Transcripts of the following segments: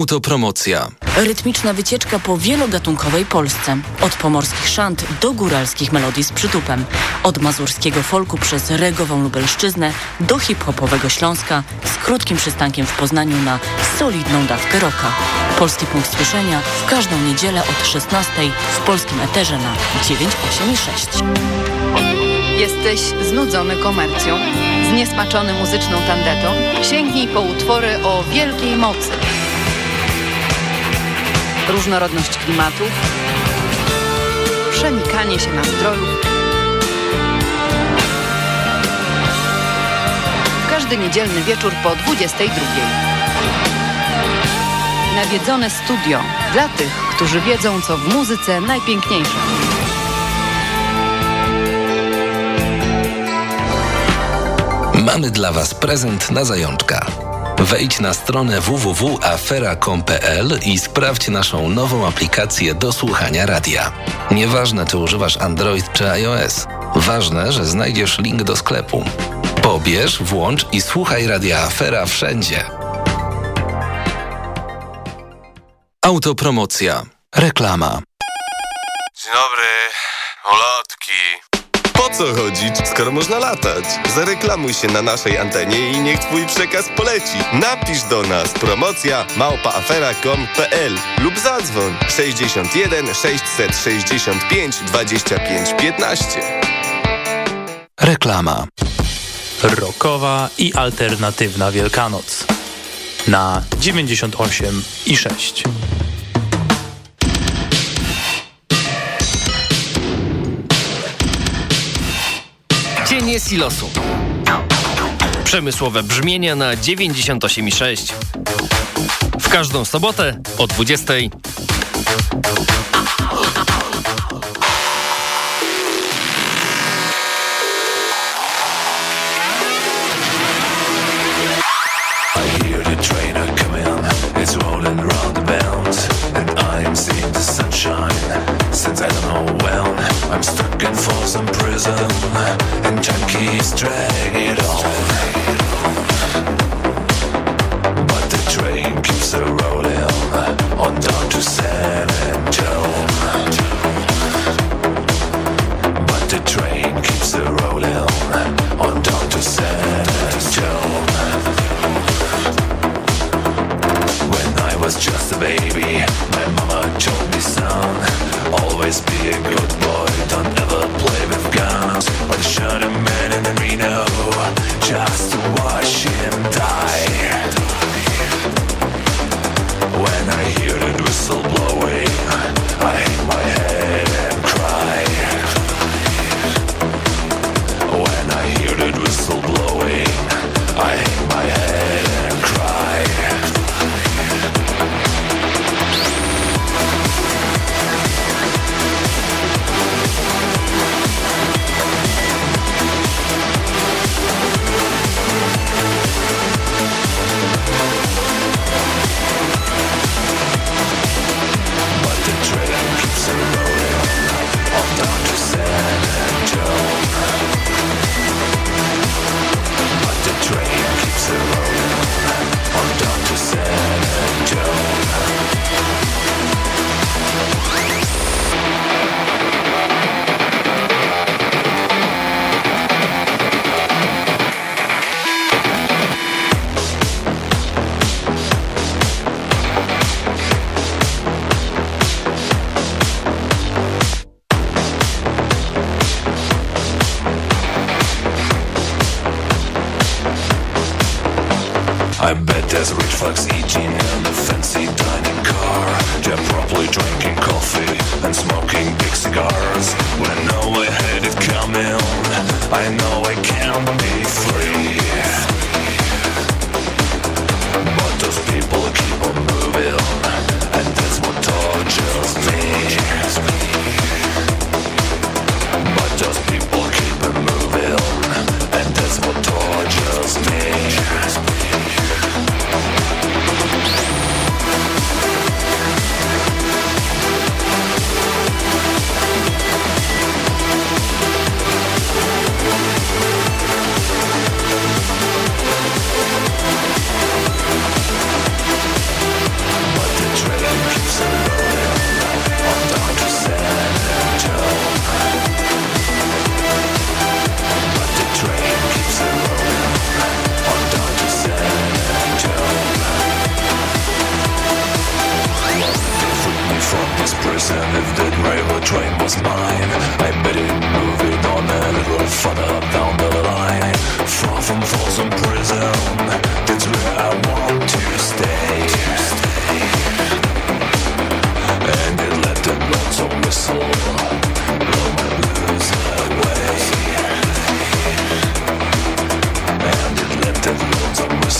Autopromocja. Rytmiczna wycieczka po wielogatunkowej Polsce. Od pomorskich szant do góralskich melodii z przytupem. Od mazurskiego folku przez regową Lubelszczyznę do hip-hopowego Śląska z krótkim przystankiem w Poznaniu na solidną dawkę roka. Polski punkt słyszenia w każdą niedzielę od 16 w polskim eterze na 986. Jesteś znudzony komercją? Zniesmaczony muzyczną tandetą? Sięgnij po utwory o wielkiej mocy różnorodność klimatów, przenikanie się nastrojów. Każdy niedzielny wieczór po 22. Nawiedzone studio dla tych, którzy wiedzą, co w muzyce najpiękniejsze. Mamy dla Was prezent na zajączka. Wejdź na stronę www.afera.com.pl i sprawdź naszą nową aplikację do słuchania radia. Nieważne, czy używasz Android czy iOS. Ważne, że znajdziesz link do sklepu. Pobierz, włącz i słuchaj Radia Afera wszędzie. Autopromocja. Reklama. Dzień dobry. Ulotki co chodzić, skoro można latać? Zareklamuj się na naszej antenie i niech twój przekaz poleci. Napisz do nas promocja małpaafera.com.pl lub zadzwoń 61 665 25 15. Reklama. Rokowa i alternatywna Wielkanoc na 98 i 6. Cienie silosu. Przemysłowe brzmienia na 98,6. W każdą sobotę o 20.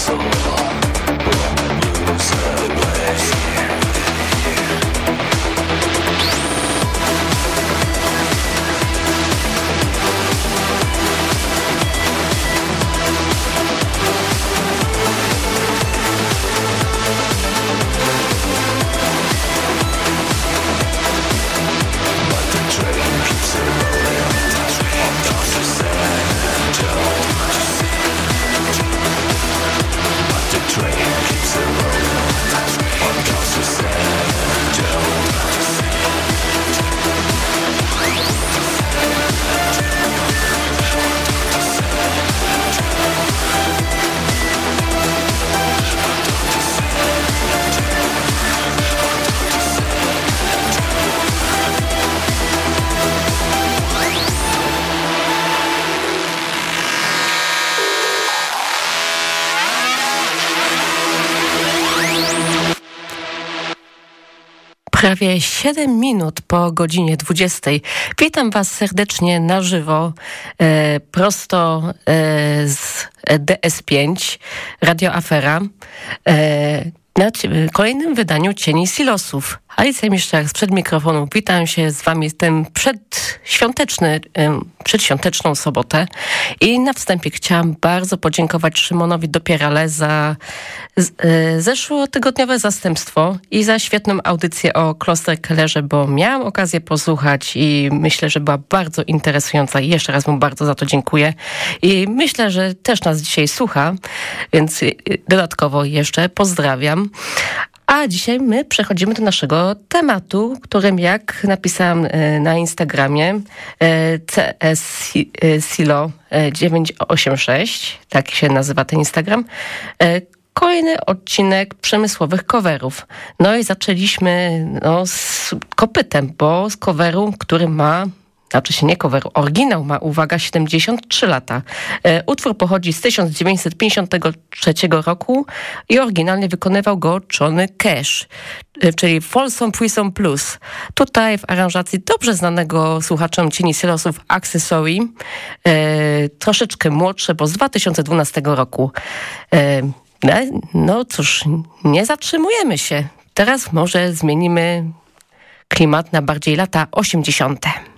soul. Prawie 7 minut po godzinie 20. Witam Was serdecznie na żywo, e, prosto e, z DS5, Radio Afera. E, na kolejnym wydaniu Cieni Silosów. Alicja Miszczak przed mikrofonu. Witam się z wami ten przedświąteczny, przedświąteczną sobotę. I na wstępie chciałam bardzo podziękować Szymonowi Dopierale za e, zeszłotygodniowe zastępstwo i za świetną audycję o Klosterkellerze, bo miałam okazję posłuchać i myślę, że była bardzo interesująca i jeszcze raz mu bardzo za to dziękuję. I myślę, że też nas dzisiaj słucha, więc y, dodatkowo jeszcze pozdrawiam. A dzisiaj my przechodzimy do naszego tematu, którym jak napisałam e, na Instagramie e, CS e, Silo e, 986, tak się nazywa ten Instagram, kolejny odcinek przemysłowych coverów. No i zaczęliśmy no, z kopytem, bo z coveru, który ma znaczy się nie cover, oryginał ma, uwaga, 73 lata. E, utwór pochodzi z 1953 roku i oryginalnie wykonywał go Johnny Cash, e, czyli Folsom Prison Plus. Tutaj w aranżacji dobrze znanego słuchaczom Cieni Silosów Accessory, e, troszeczkę młodsze, bo z 2012 roku. No, no cóż, nie zatrzymujemy się. Teraz może zmienimy klimat na bardziej lata 80.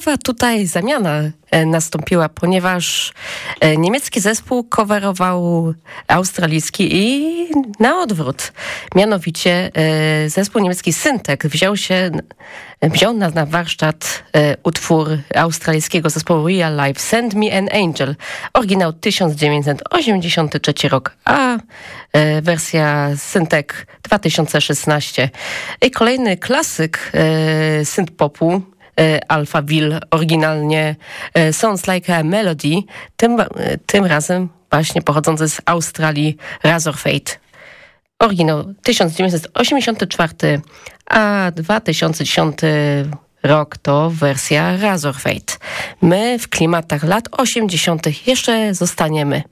ciekawa tutaj zamiana e, nastąpiła, ponieważ e, niemiecki zespół coverował australijski i na odwrót. Mianowicie e, zespół niemiecki Syntek wziął się, wziął na, na warsztat utwór australijskiego zespołu Real Life Send Me an Angel, oryginał 1983 rok, a wersja Syntek 2016. I kolejny klasyk synth popu E, Alphaville oryginalnie e, Sounds Like a Melody, tym, e, tym razem właśnie pochodzący z Australii Razor Fate. Oryginał 1984, a 2010 rok to wersja Razor Fate. My w klimatach lat 80. jeszcze zostaniemy.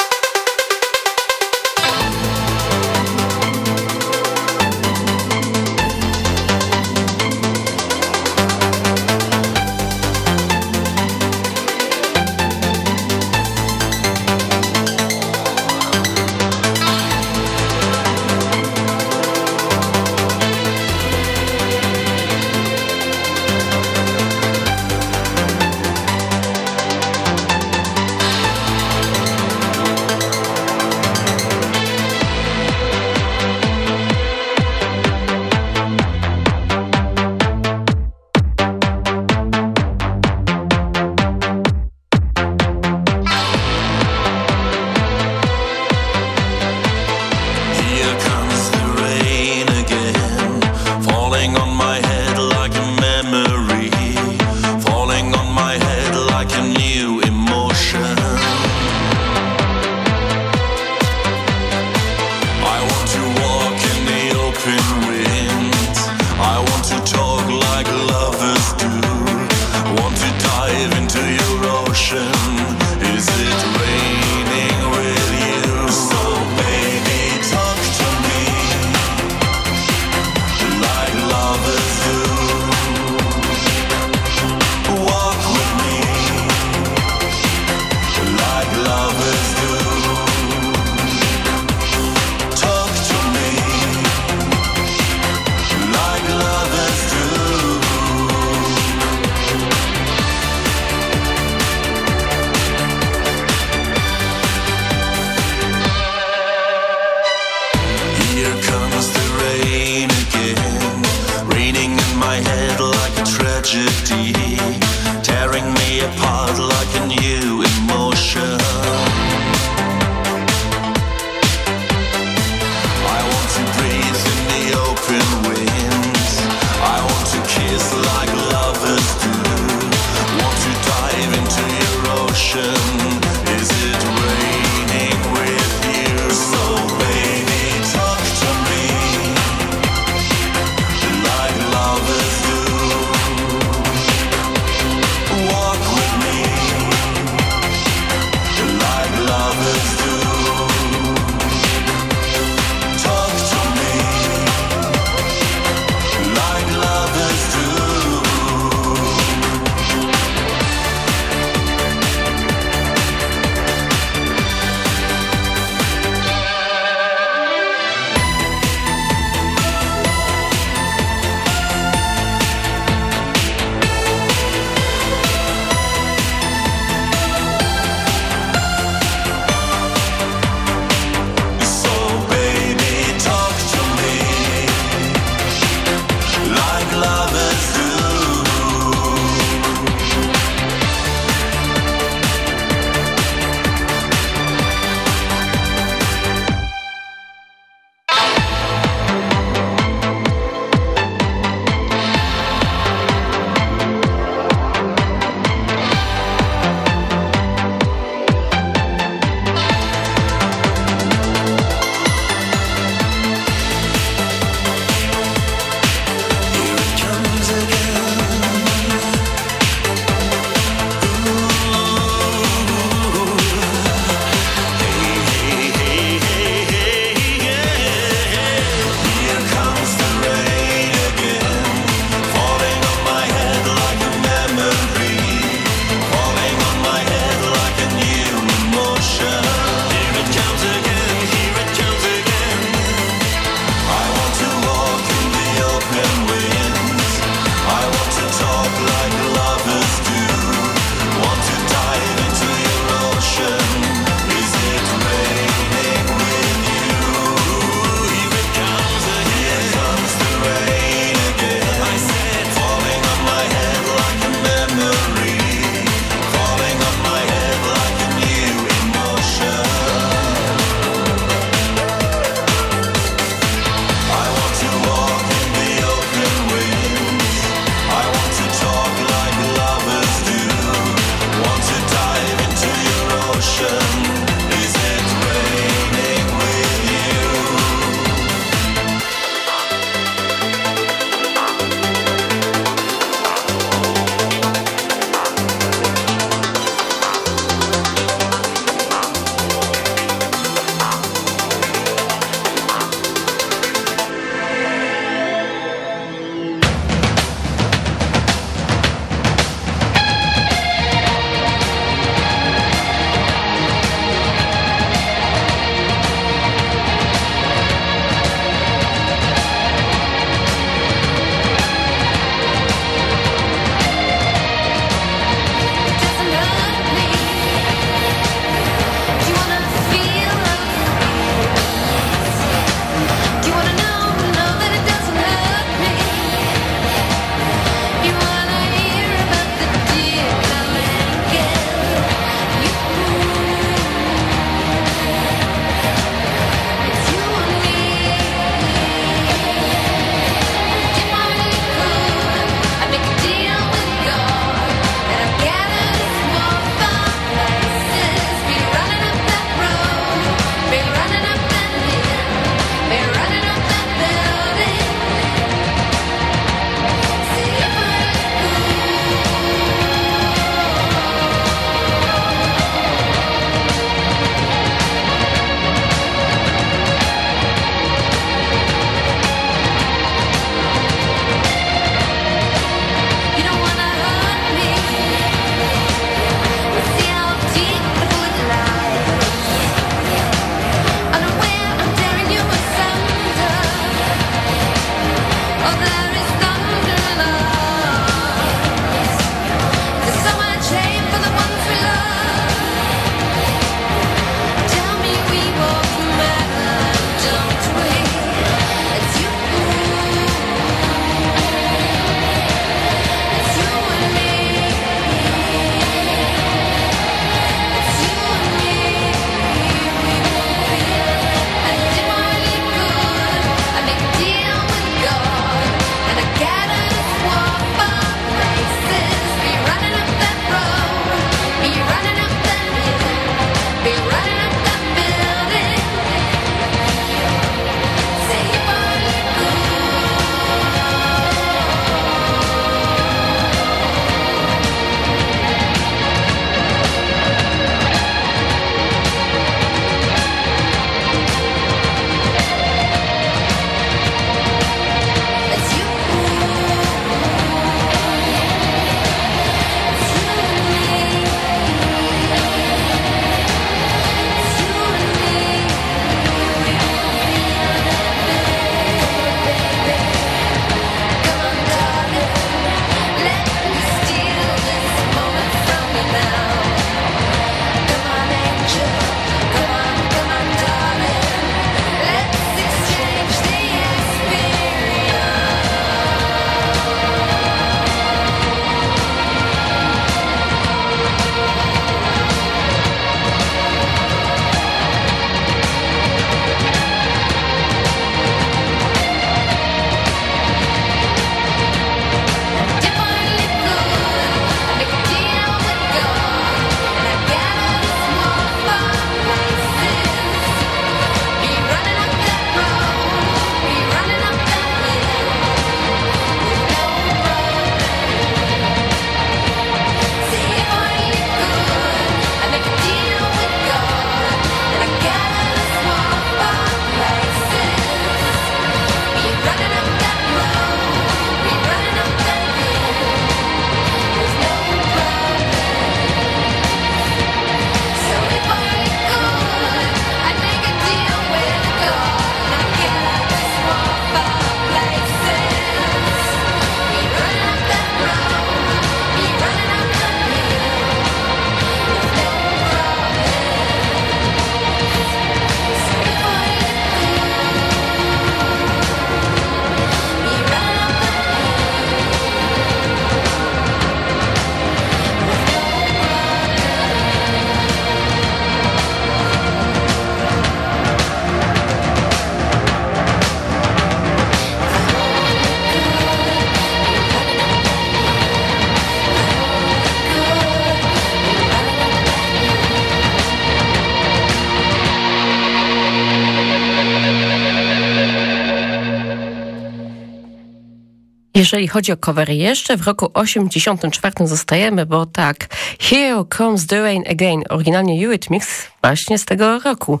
Jeżeli chodzi o covery, jeszcze w roku 84 zostajemy, bo tak, Here Comes the Rain Again, oryginalnie Eurythmics, właśnie z tego roku.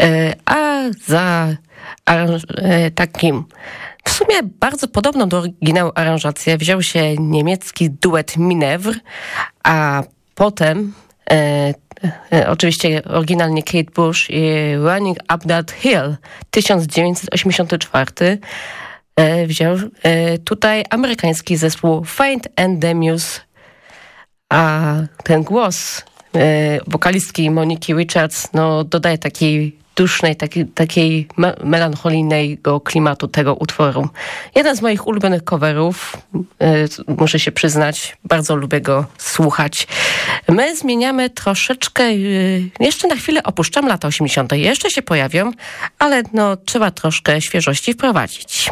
E, a za e, takim w sumie bardzo podobną do oryginału aranżację wziął się niemiecki duet Minewr, a potem e, e, oczywiście oryginalnie Kate Bush i Running Up That Hill 1984 e, wziął e, tutaj amerykański zespół Find and the Muse, a ten głos e, wokalistki Moniki Richards no, dodaje takiej dusznej, takiej, takiej me melancholijnego klimatu tego utworu. Jeden z moich ulubionych coverów, muszę się przyznać, bardzo lubię go słuchać. My zmieniamy troszeczkę, jeszcze na chwilę opuszczam lata 80. Jeszcze się pojawią, ale no, trzeba troszkę świeżości wprowadzić.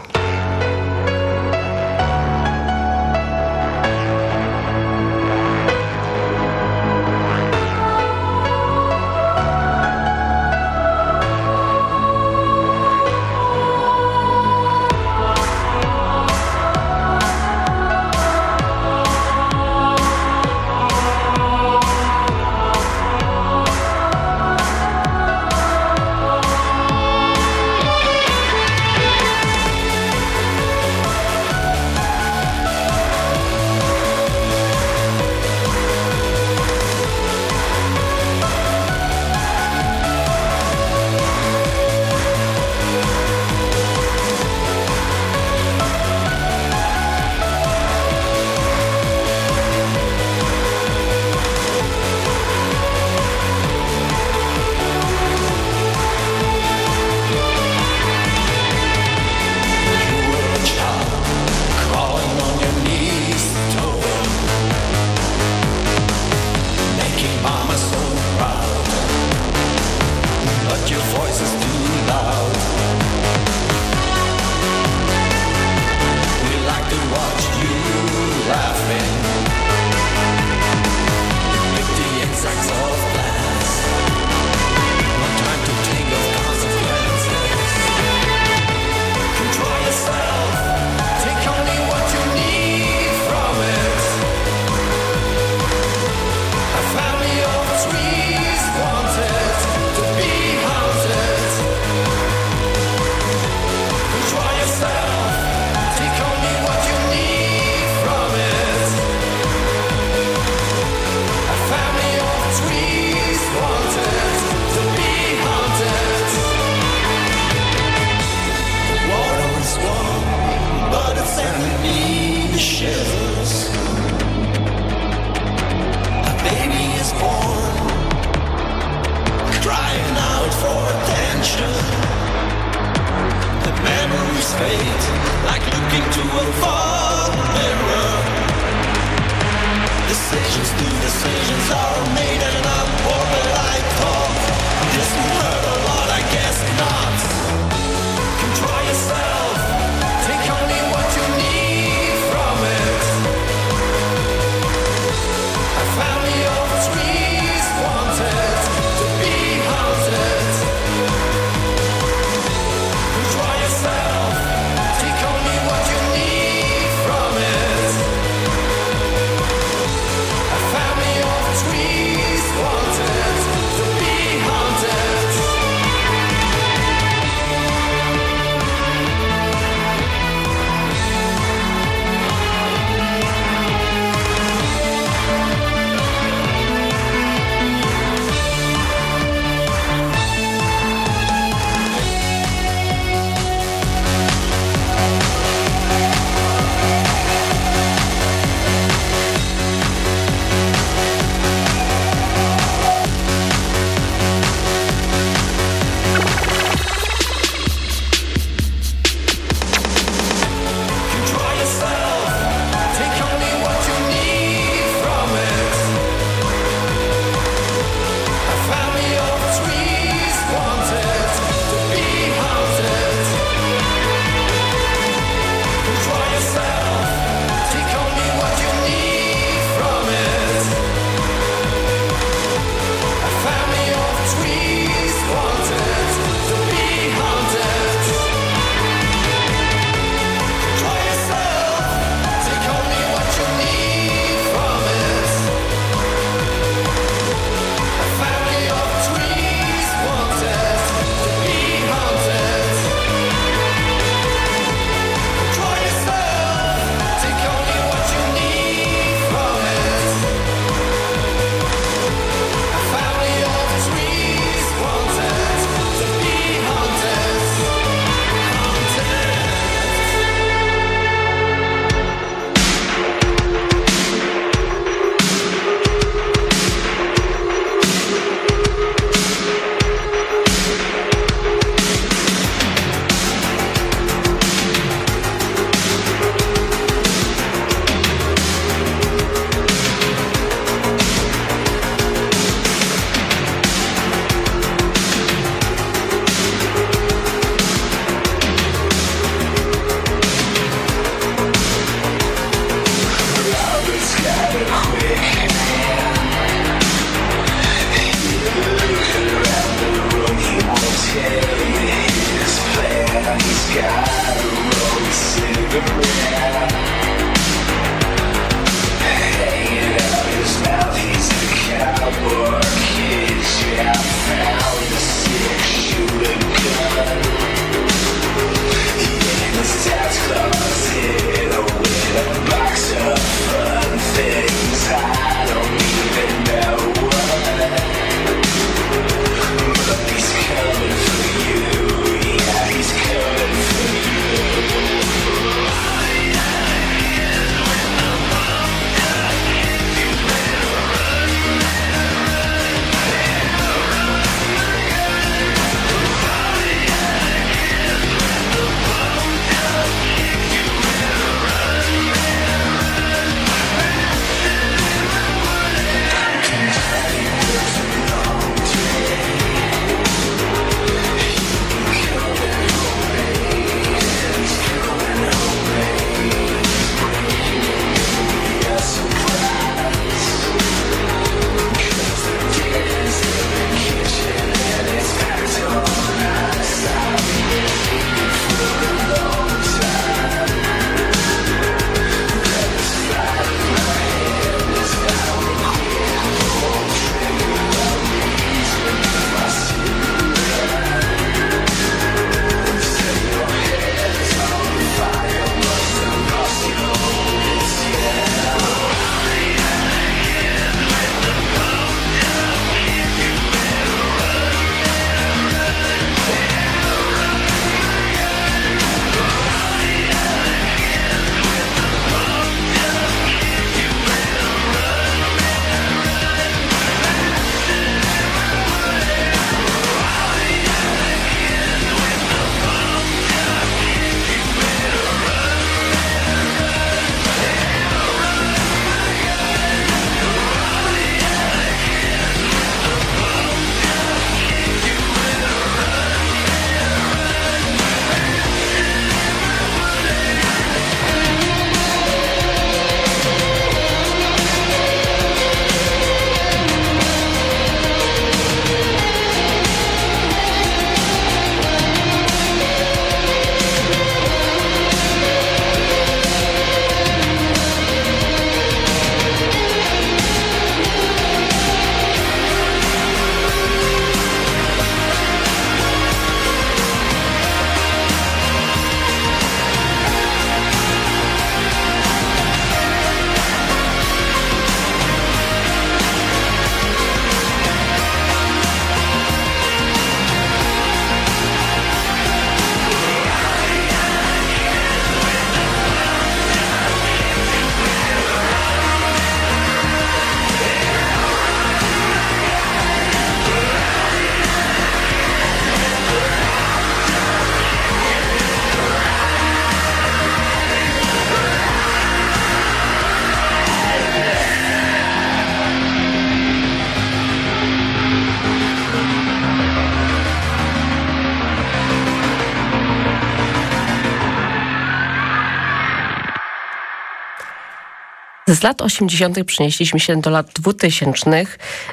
Z lat 80. przenieśliśmy się do lat 2000.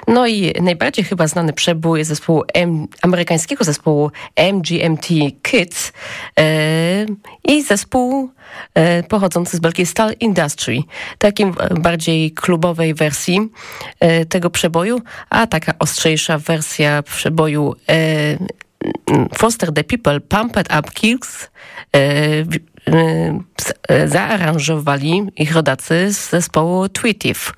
No i najbardziej chyba znany przebój zespołu M, amerykańskiego zespołu MGMT Kids e, i zespół e, pochodzący z Belgii Stal Industry. Takim bardziej klubowej wersji e, tego przeboju, a taka ostrzejsza wersja przeboju Foster the People Pumped Up e, zaaranżowali ich rodacy z zespołu Tweetive.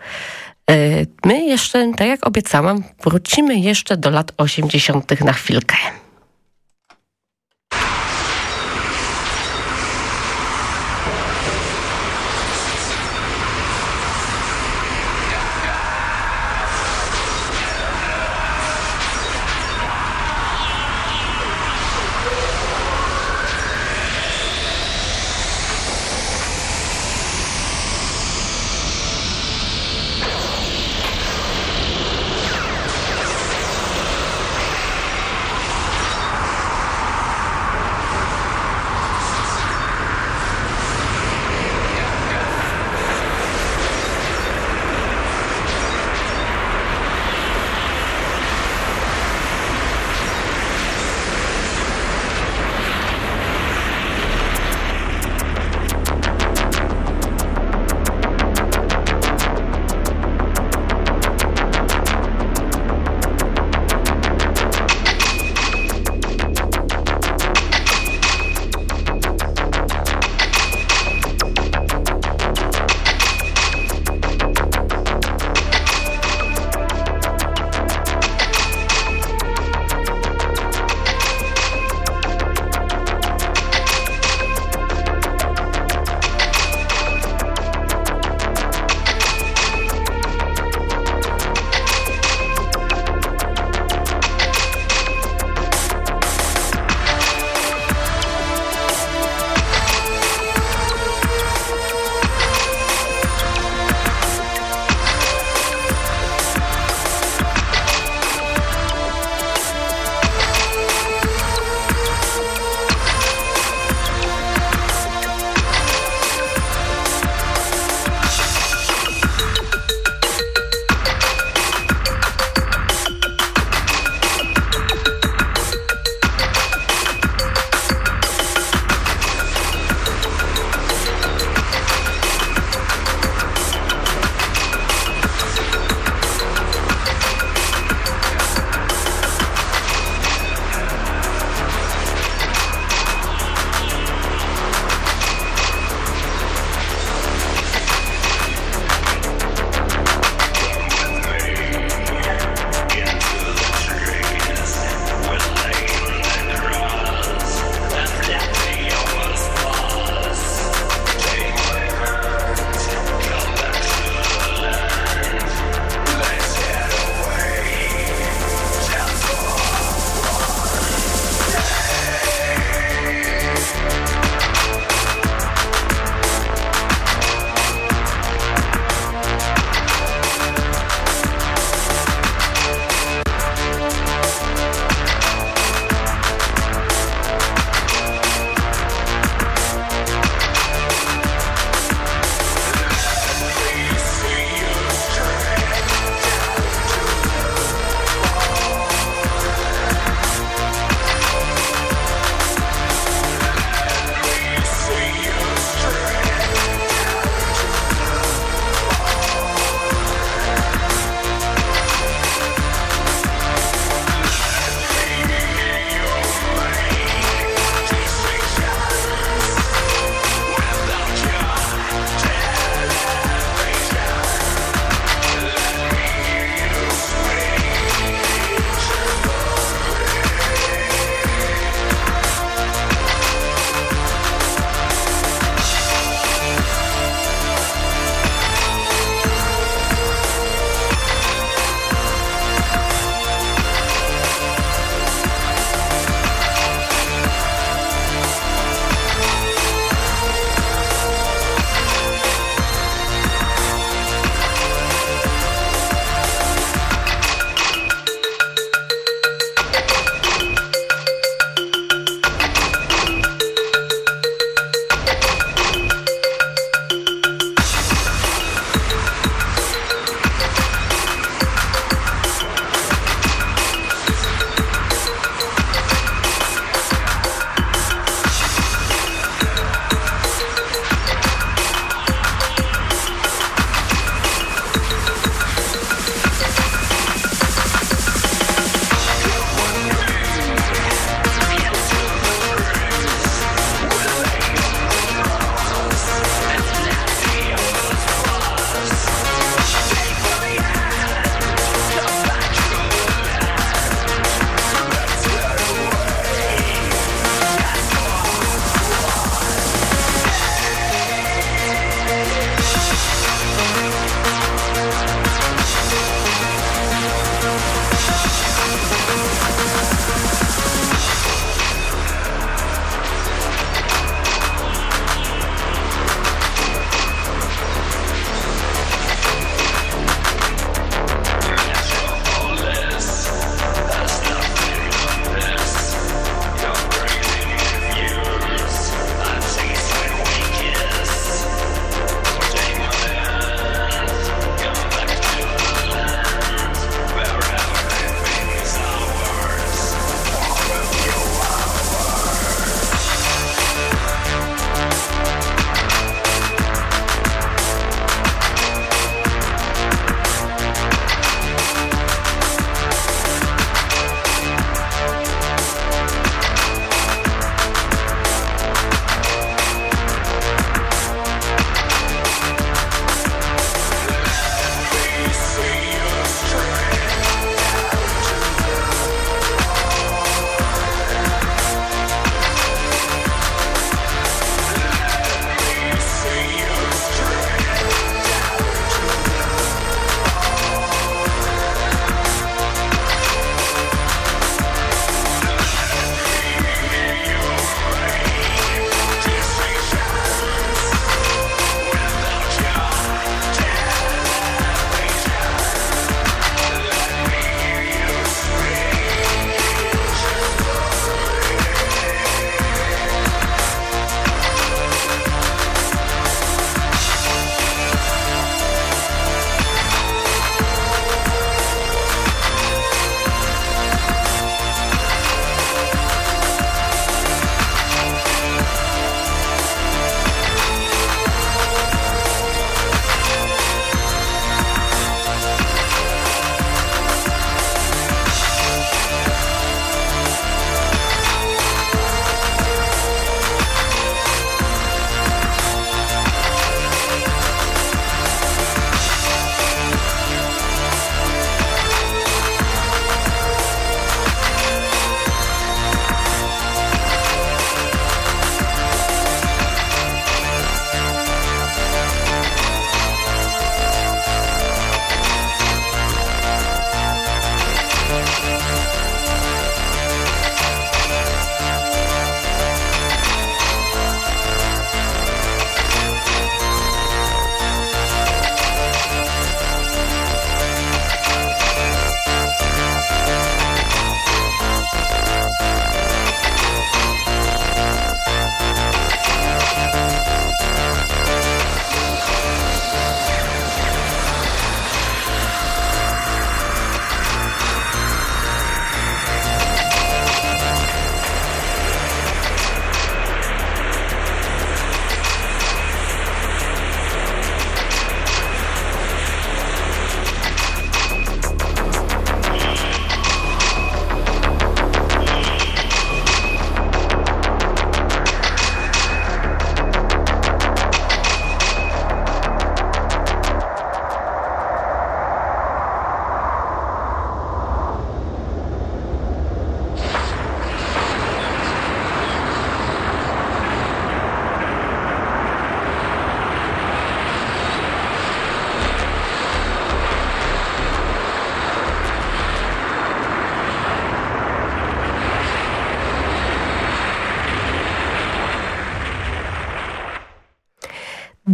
My jeszcze, tak jak obiecałam, wrócimy jeszcze do lat 80. na chwilkę.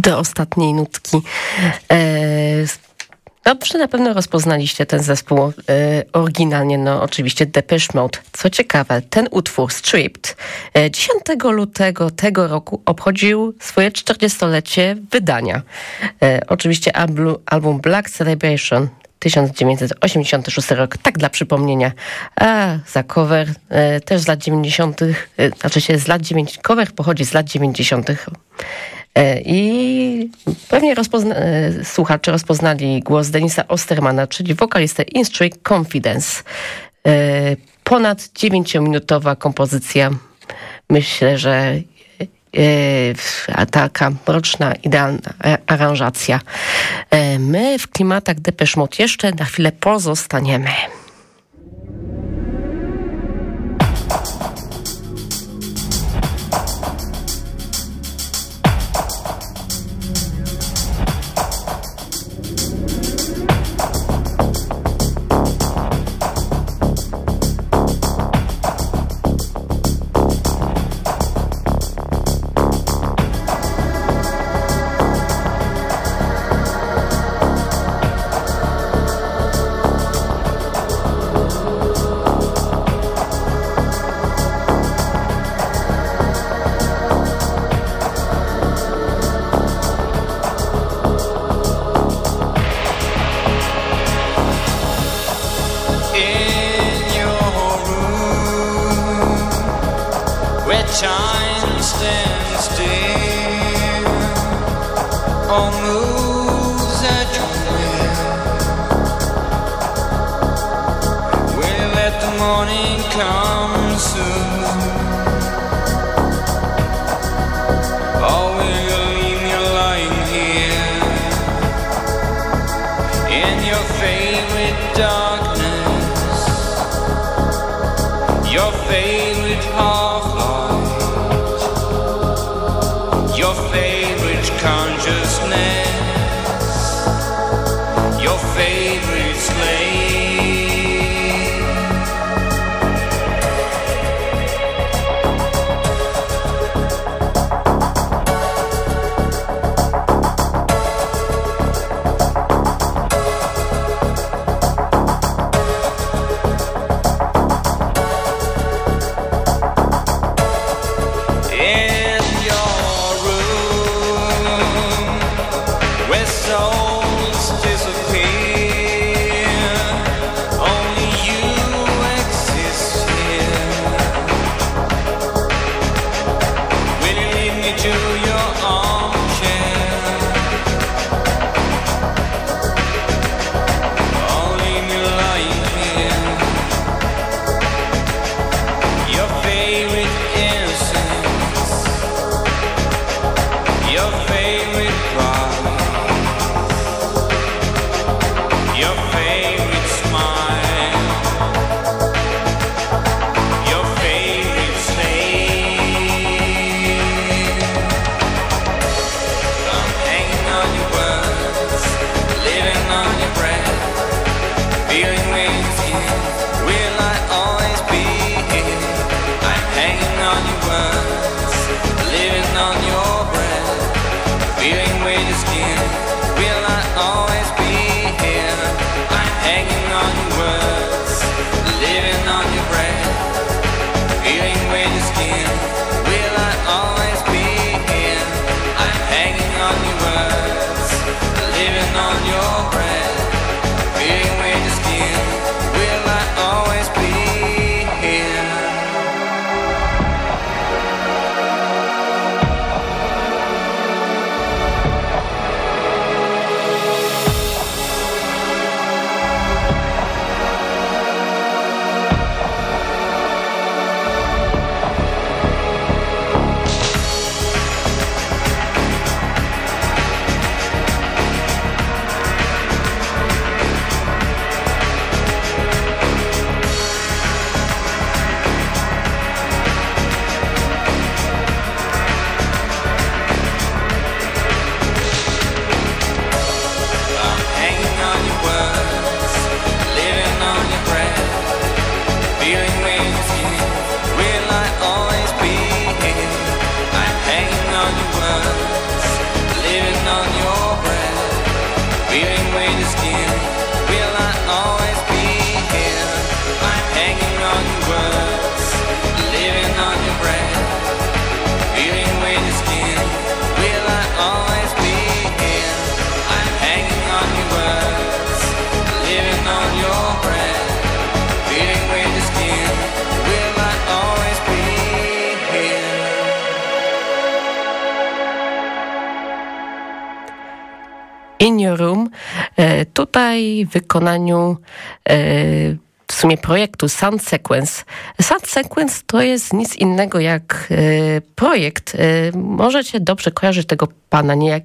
Do ostatniej nutki. E, Dobrze, na pewno rozpoznaliście ten zespół e, oryginalnie, no oczywiście Depeche Mode. Co ciekawe, ten utwór Stripped e, 10 lutego tego roku obchodził swoje 40-lecie wydania. E, oczywiście album Black Celebration 1986 rok, tak dla przypomnienia. A za cover e, też z lat 90., e, znaczy się z lat 90., cover pochodzi z lat 90. E, I pewnie rozpozna e, słuchacze rozpoznali głos Denisa Ostermana, czyli wokalistę In Strict Confidence. E, Ponad 9-minutowa kompozycja. Myślę, że taka mroczna, idealna aranżacja. My w klimatach Depeche Mode jeszcze na chwilę pozostaniemy. Room. E, tutaj w wykonaniu e, w sumie projektu Sound Sequence. Sound Sequence to jest nic innego jak e, projekt. Możecie dobrze kojarzyć tego pana nie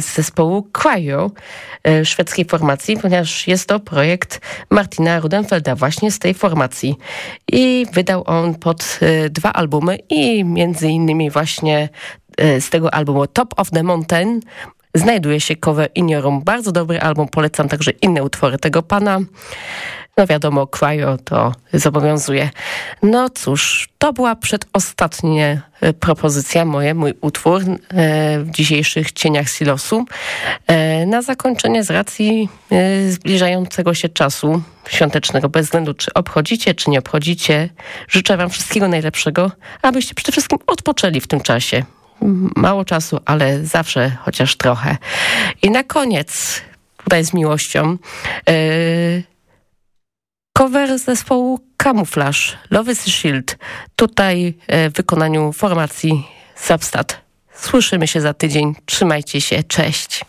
z zespołu Cryo szwedzkiej formacji, ponieważ jest to projekt Martina Rudenfelda właśnie z tej formacji. I wydał on pod dwa albumy i między innymi właśnie z tego albumu Top of the Mountain znajduje się cover In Your Room. Bardzo dobry album, polecam także inne utwory tego pana. No wiadomo, Cryo to zobowiązuje. No cóż, to była przedostatnia e, propozycja moje, mój utwór e, w dzisiejszych cieniach silosu. E, na zakończenie z racji zbliżającego się czasu świątecznego, bez względu czy obchodzicie, czy nie obchodzicie, życzę wam wszystkiego najlepszego, abyście przede wszystkim odpoczęli w tym czasie. Mało czasu, ale zawsze chociaż trochę. I na koniec, tutaj z miłością, yy, cover zespołu Camouflage, Love is Shield. Tutaj yy, w wykonaniu formacji Substat. Słyszymy się za tydzień. Trzymajcie się. Cześć.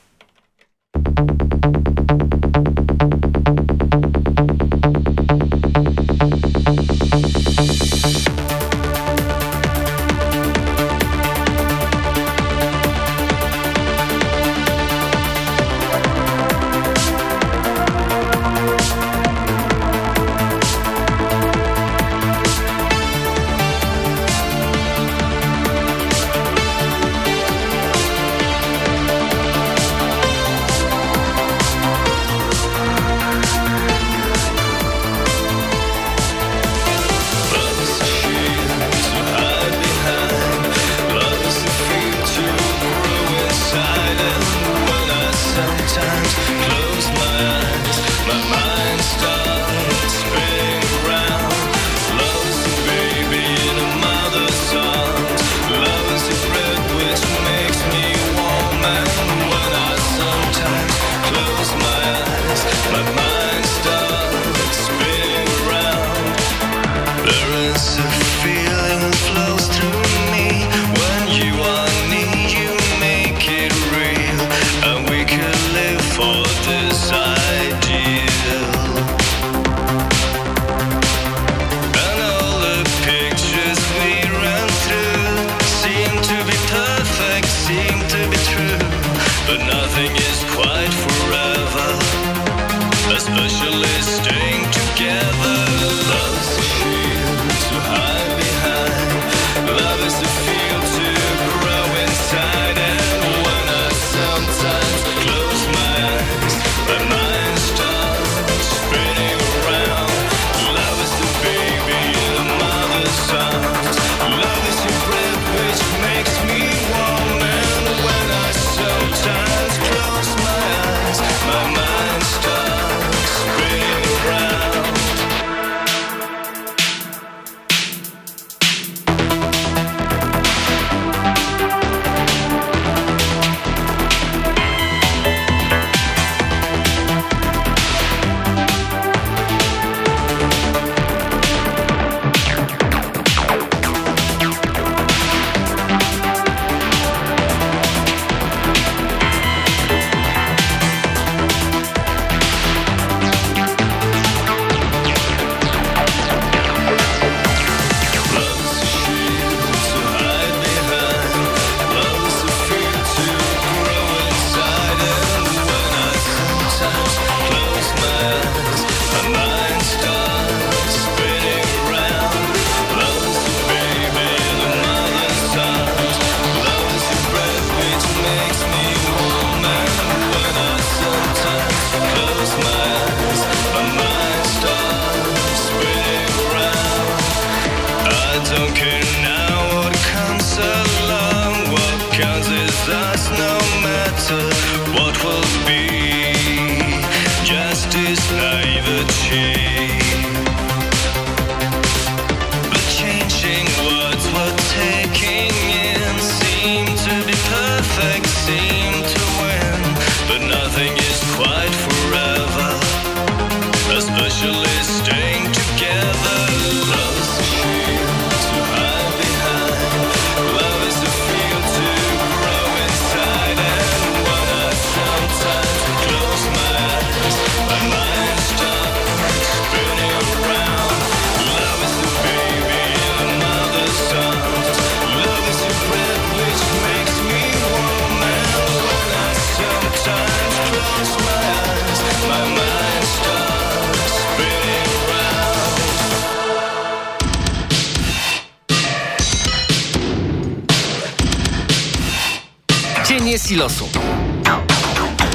Silosu.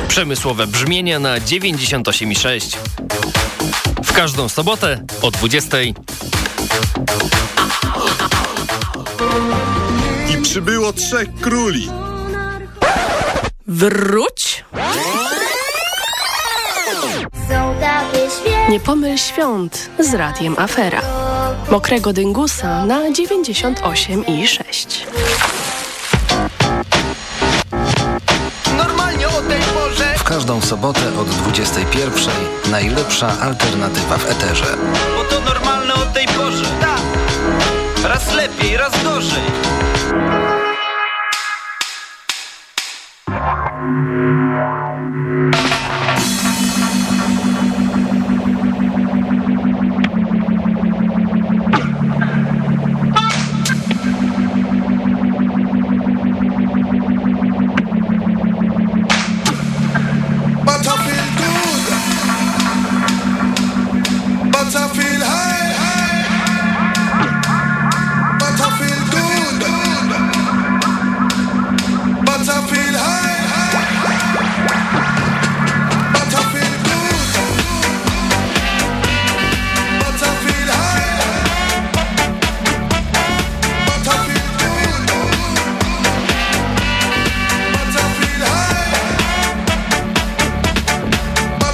Przemysłowe brzmienia na 98,6. W każdą sobotę o 20. I przybyło trzech króli. Wróć! Nie pomyl świąt z Radiem Afera. Mokrego dyngusa na 98 każdą sobotę od 21. Najlepsza alternatywa w eterze. Bo to normalne tej porze. Tak. Raz lepiej, raz gorzej.